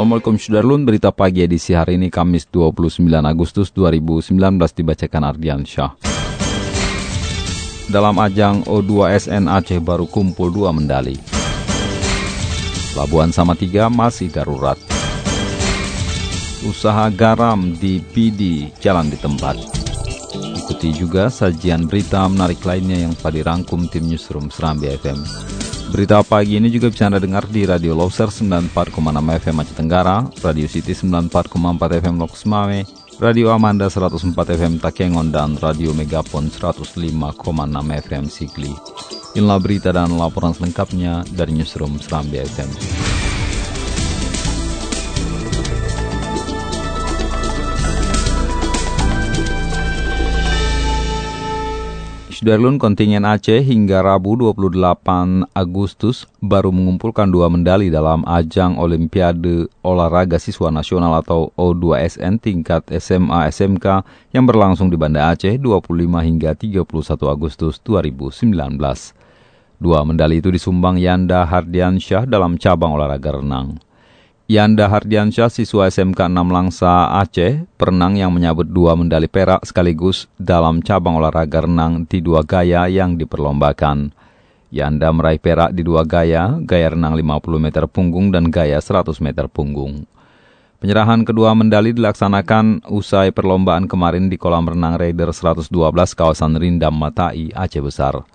Assalamualaikum Sudarlun, berita pagi edisi hari ini Kamis 29 Agustus 2019 dibacakan Ardian Syah. Dalam ajang O2SN Aceh baru kumpul dua medali. Labuan sama tiga masih darurat. Usaha garam di PD jalan di tempat. Ikuti juga sajian berita menarik lainnya yang telah dirangkum tim Newsroom Serambi FM. Berita pagi ini juga bisa Anda dengar di Radio Loser 94,6 FM Aceh Tenggara, Radio City 94,4 FM Lokus Mame, Radio Amanda 104 FM Takengon, dan Radio Megapon 105,6 FM Sigli. Inilah berita dan laporan selengkapnya dari Newsroom Serambi FM. Sudarlun kontingen Aceh hingga Rabu 28 Agustus baru mengumpulkan dua medali dalam ajang Olimpiade Olahraga Siswa Nasional atau O2SN tingkat SMA SMK yang berlangsung di Banda Aceh 25 hingga 31 Agustus 2019. Dua medali itu disumbang Yanda Hardiansyah dalam cabang olahraga renang. Yanda Hardiansyah, siswa SMK 6 Langsa Aceh, perenang yang menyabut dua medali perak sekaligus dalam cabang olahraga renang di dua gaya yang diperlombakan. Yanda meraih perak di dua gaya, gaya renang 50 meter punggung dan gaya 100 meter punggung. Penyerahan kedua medali dilaksanakan usai perlombaan kemarin di kolam renang Raider 112 kawasan Rindam Matai, Aceh Besar.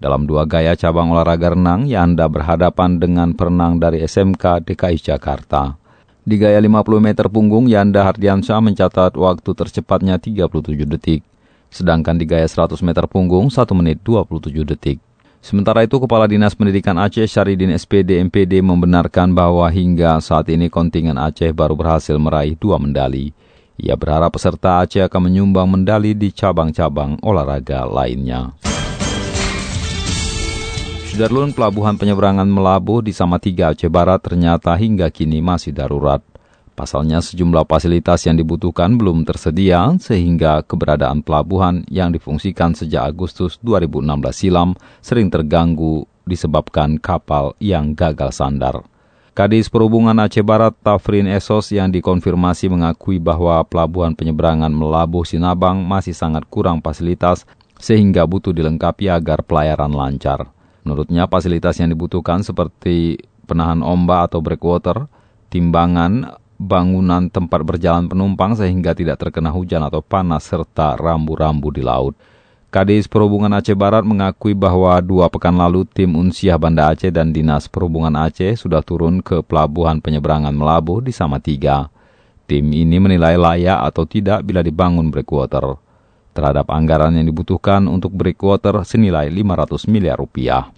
Dalam dua gaya cabang olahraga renang, Yanda berhadapan dengan perenang dari SMK DKI Jakarta. Di gaya 50 meter punggung, Yanda Hardiansyah mencatat waktu tercepatnya 37 detik. Sedangkan di gaya 100 meter punggung, 1 menit 27 detik. Sementara itu, Kepala Dinas Pendidikan Aceh Syaridin SPD MPD membenarkan bahwa hingga saat ini kontingen Aceh baru berhasil meraih dua medali. Ia berharap peserta Aceh akan menyumbang medali di cabang-cabang olahraga lainnya. Sudarlun pelabuhan penyeberangan Melabuh di Samatiga Aceh Barat ternyata hingga kini masih darurat. Pasalnya sejumlah fasilitas yang dibutuhkan belum tersedia sehingga keberadaan pelabuhan yang difungsikan sejak Agustus 2016 silam sering terganggu disebabkan kapal yang gagal sandar. Kadis Perhubungan Aceh Barat Tafrin Esos yang dikonfirmasi mengakui bahwa pelabuhan penyeberangan Melabuh Sinabang masih sangat kurang fasilitas sehingga butuh dilengkapi agar pelayaran lancar. Menurutnya fasilitas yang dibutuhkan seperti penahan ombak atau breakwater, timbangan, bangunan tempat berjalan penumpang sehingga tidak terkena hujan atau panas serta rambu-rambu di laut. Kadis Perhubungan Aceh Barat mengakui bahwa dua pekan lalu tim Unsiah Banda Aceh dan Dinas Perhubungan Aceh sudah turun ke pelabuhan penyeberangan Melabuh di Samatiga. Tim ini menilai layak atau tidak bila dibangun breakwater terhadap anggaran yang dibutuhkan untuk breakwater senilai 500 miliar rupiah.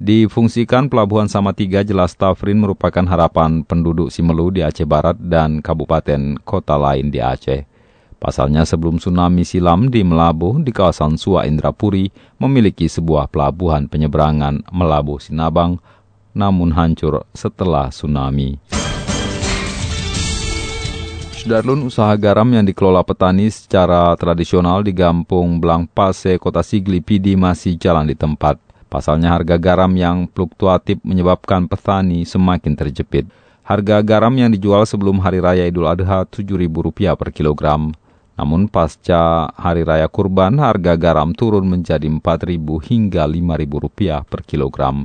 Difungsikan Pelabuhan Samatiga jelas Tafrin merupakan harapan penduduk Simelu di Aceh Barat dan kabupaten kota lain di Aceh. Pasalnya sebelum tsunami silam di Melabuh di kawasan Sua Indrapuri memiliki sebuah pelabuhan penyeberangan Melabuh Sinabang namun hancur setelah tsunami. Sudarlun usaha garam yang dikelola petani secara tradisional di Gampung Blangpase, Kota Sigli, Pidi masih jalan di tempat. Pasalnya harga garam yang fluktuatif menyebabkan petani semakin terjepit. Harga garam yang dijual sebelum Hari Raya Idul Adha Rp7.000 per kilogram. Namun pasca Hari Raya Kurban, harga garam turun menjadi Rp4.000 hingga Rp5.000 per kilogram.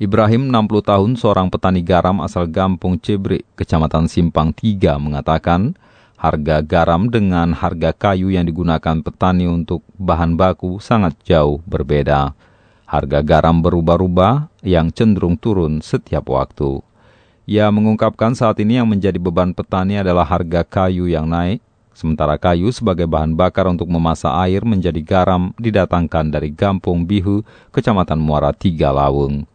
Ibrahim, 60 tahun, seorang petani garam asal Gampung Cebrik, Kecamatan Simpang 3, mengatakan harga garam dengan harga kayu yang digunakan petani untuk bahan baku sangat jauh berbeda. Harga garam berubah-ubah yang cenderung turun setiap waktu. Ia mengungkapkan saat ini yang menjadi beban petani adalah harga kayu yang naik, sementara kayu sebagai bahan bakar untuk memasak air menjadi garam didatangkan dari Gampung Bihu, Kecamatan Muara Tiga Lawung.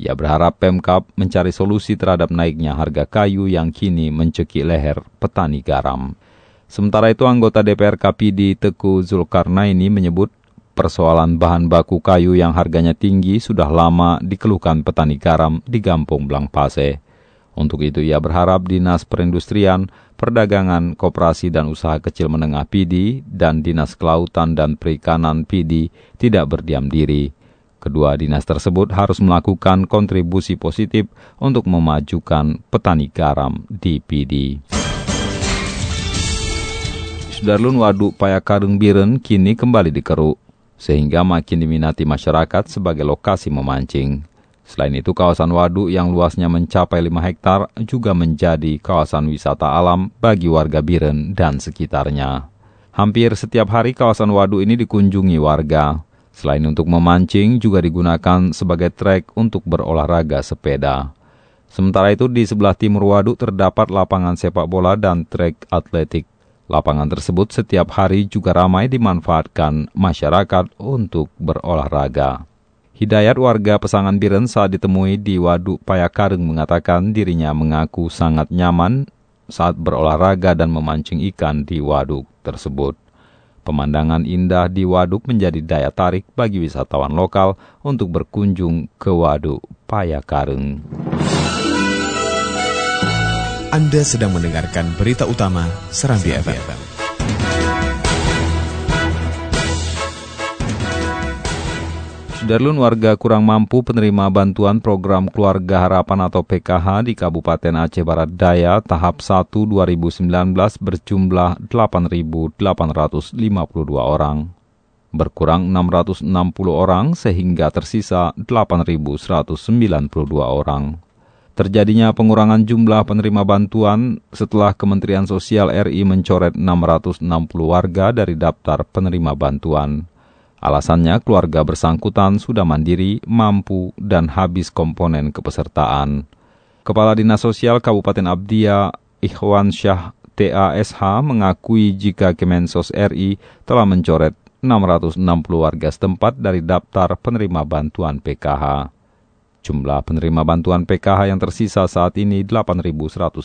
Ia berharap Pemkap mencari solusi terhadap naiknya harga kayu yang kini mencekik leher petani garam. Sementara itu anggota DPR KPD Teku Zulkarnaini menyebut persoalan bahan baku kayu yang harganya tinggi sudah lama dikeluhkan petani garam di Gampung Blangpase. Untuk itu ia berharap Dinas Perindustrian, Perdagangan, Koperasi dan Usaha Kecil Menengah PD dan Dinas Kelautan dan Perikanan PD tidak berdiam diri. Kedua dinas tersebut harus melakukan kontribusi positif untuk memajukan petani garam di PD. Sudarlun Waduk Payakarung Biren kini kembali dikeruk, sehingga makin diminati masyarakat sebagai lokasi memancing. Selain itu, kawasan waduk yang luasnya mencapai 5 hektar juga menjadi kawasan wisata alam bagi warga Biren dan sekitarnya. Hampir setiap hari kawasan waduk ini dikunjungi warga. Selain untuk memancing, juga digunakan sebagai trek untuk berolahraga sepeda. Sementara itu, di sebelah timur waduk terdapat lapangan sepak bola dan trek atletik. Lapangan tersebut setiap hari juga ramai dimanfaatkan masyarakat untuk berolahraga. Hidayat warga Pesangan Biren saat ditemui di Waduk Payakareng mengatakan dirinya mengaku sangat nyaman saat berolahraga dan memancing ikan di waduk tersebut. Pemandangan indah di waduk menjadi daya tarik bagi wisatawan lokal untuk berkunjung ke waduk Payakareng. Anda sedang mendengarkan berita utama Serambi FM. Sudarlun warga kurang mampu penerima bantuan program Keluarga Harapan atau PKH di Kabupaten Aceh Barat Daya tahap 1 2019 berjumlah 8.852 orang. Berkurang 660 orang sehingga tersisa 8.192 orang. Terjadinya pengurangan jumlah penerima bantuan setelah Kementerian Sosial RI mencoret 660 warga dari daftar penerima bantuan. Alasannya keluarga bersangkutan sudah mandiri, mampu, dan habis komponen kepesertaan. Kepala Dinas Sosial Kabupaten Abdia, Ikhwan Syah TASH mengakui jika Kemensos RI telah mencoret 660 warga setempat dari daftar penerima bantuan PKH. Jumlah penerima bantuan PKH yang tersisa saat ini 8.192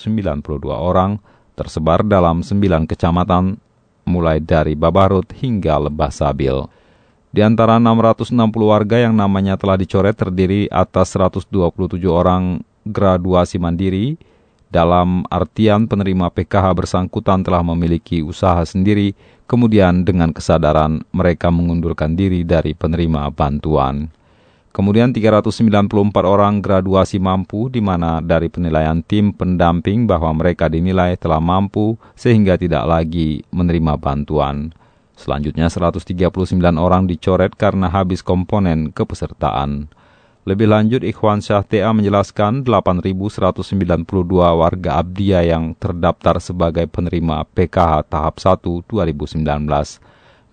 orang, tersebar dalam 9 kecamatan, mulai dari Babarut hingga Lebah Sabil. Di antara 660 warga yang namanya telah dicoret terdiri atas 127 orang graduasi mandiri, dalam artian penerima PKH bersangkutan telah memiliki usaha sendiri, kemudian dengan kesadaran mereka mengundurkan diri dari penerima bantuan. Kemudian 394 orang graduasi mampu di mana dari penilaian tim pendamping bahwa mereka dinilai telah mampu sehingga tidak lagi menerima bantuan. Selanjutnya 139 orang dicoret karena habis komponen kepesertaan. Lebih lanjut, Ikhwan Syah TA menjelaskan 8.192 warga Abdia yang terdaftar sebagai penerima PKH tahap 1 2019.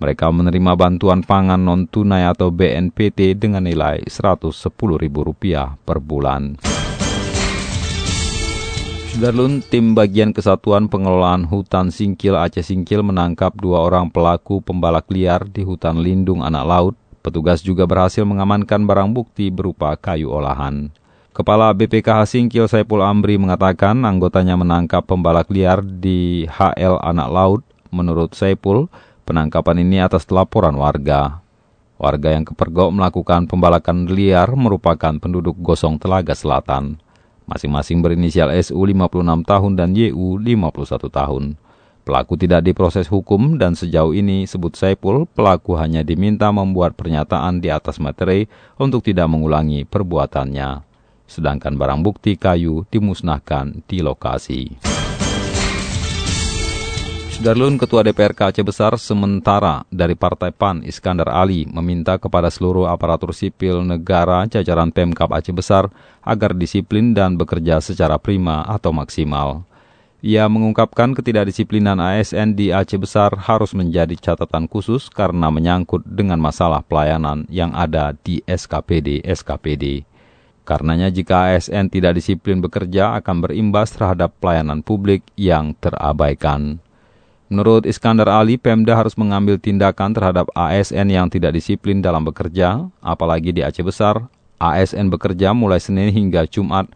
Mereka menerima bantuan pangan non-tunai atau BNPT dengan nilai Rp110.000 per bulan. Sudarlun, tim bagian Kesatuan Pengelolaan Hutan Singkil Aceh Singkil menangkap dua orang pelaku pembalak liar di hutan lindung anak laut. Petugas juga berhasil mengamankan barang bukti berupa kayu olahan. Kepala BPKH Singkil Saipul Amri mengatakan anggotanya menangkap pembalak liar di HL Anak Laut. Menurut Saipul, penangkapan ini atas laporan warga. Warga yang kepergok melakukan pembalakan liar merupakan penduduk Gosong Telaga Selatan. Masing-masing berinisial SU 56 tahun dan YU 51 tahun. Pelaku tidak diproses hukum dan sejauh ini, sebut Saipul, pelaku hanya diminta membuat pernyataan di atas materi untuk tidak mengulangi perbuatannya. Sedangkan barang bukti kayu dimusnahkan di lokasi. Darlun Ketua DPRK Aceh Besar sementara dari Partai PAN Iskandar Ali meminta kepada seluruh aparatur sipil negara jajaran Pemkap Aceh Besar agar disiplin dan bekerja secara prima atau maksimal. Ia mengungkapkan ketidakdisiplinan ASN di Aceh Besar harus menjadi catatan khusus karena menyangkut dengan masalah pelayanan yang ada di SKPD-SKPD. Karenanya jika ASN tidak disiplin bekerja akan berimbas terhadap pelayanan publik yang terabaikan. Menurut Iskandar Ali, Pemda harus mengambil tindakan terhadap ASN yang tidak disiplin dalam bekerja, apalagi di Aceh Besar, ASN bekerja mulai Senin hingga Jumat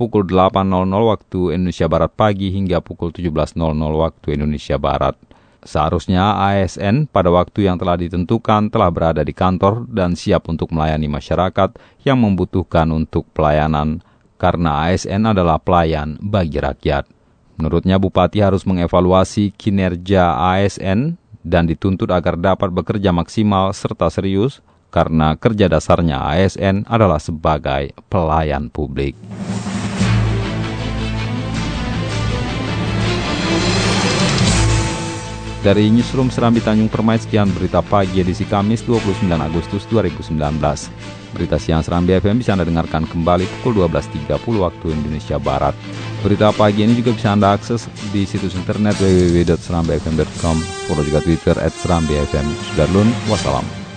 pukul 8.00 waktu Indonesia Barat pagi hingga pukul 17.00 waktu Indonesia Barat. Seharusnya ASN pada waktu yang telah ditentukan telah berada di kantor dan siap untuk melayani masyarakat yang membutuhkan untuk pelayanan karena ASN adalah pelayan bagi rakyat. Menurutnya Bupati harus mengevaluasi kinerja ASN dan dituntut agar dapat bekerja maksimal serta serius karena kerja dasarnya ASN adalah sebagai pelayan publik. Dari Newsroom Serambi Tanjung Permai, sekian berita pagi edisi Kamis 29 Agustus 2019. Berita siang Serambi FM bisa Anda dengarkan kembali pukul 12.30 waktu Indonesia Barat. Berita pagi ini juga bisa Anda akses di situs internet www.serambifm.com. Follow juga Twitter at Serambi FM. Sudarlun, wassalam.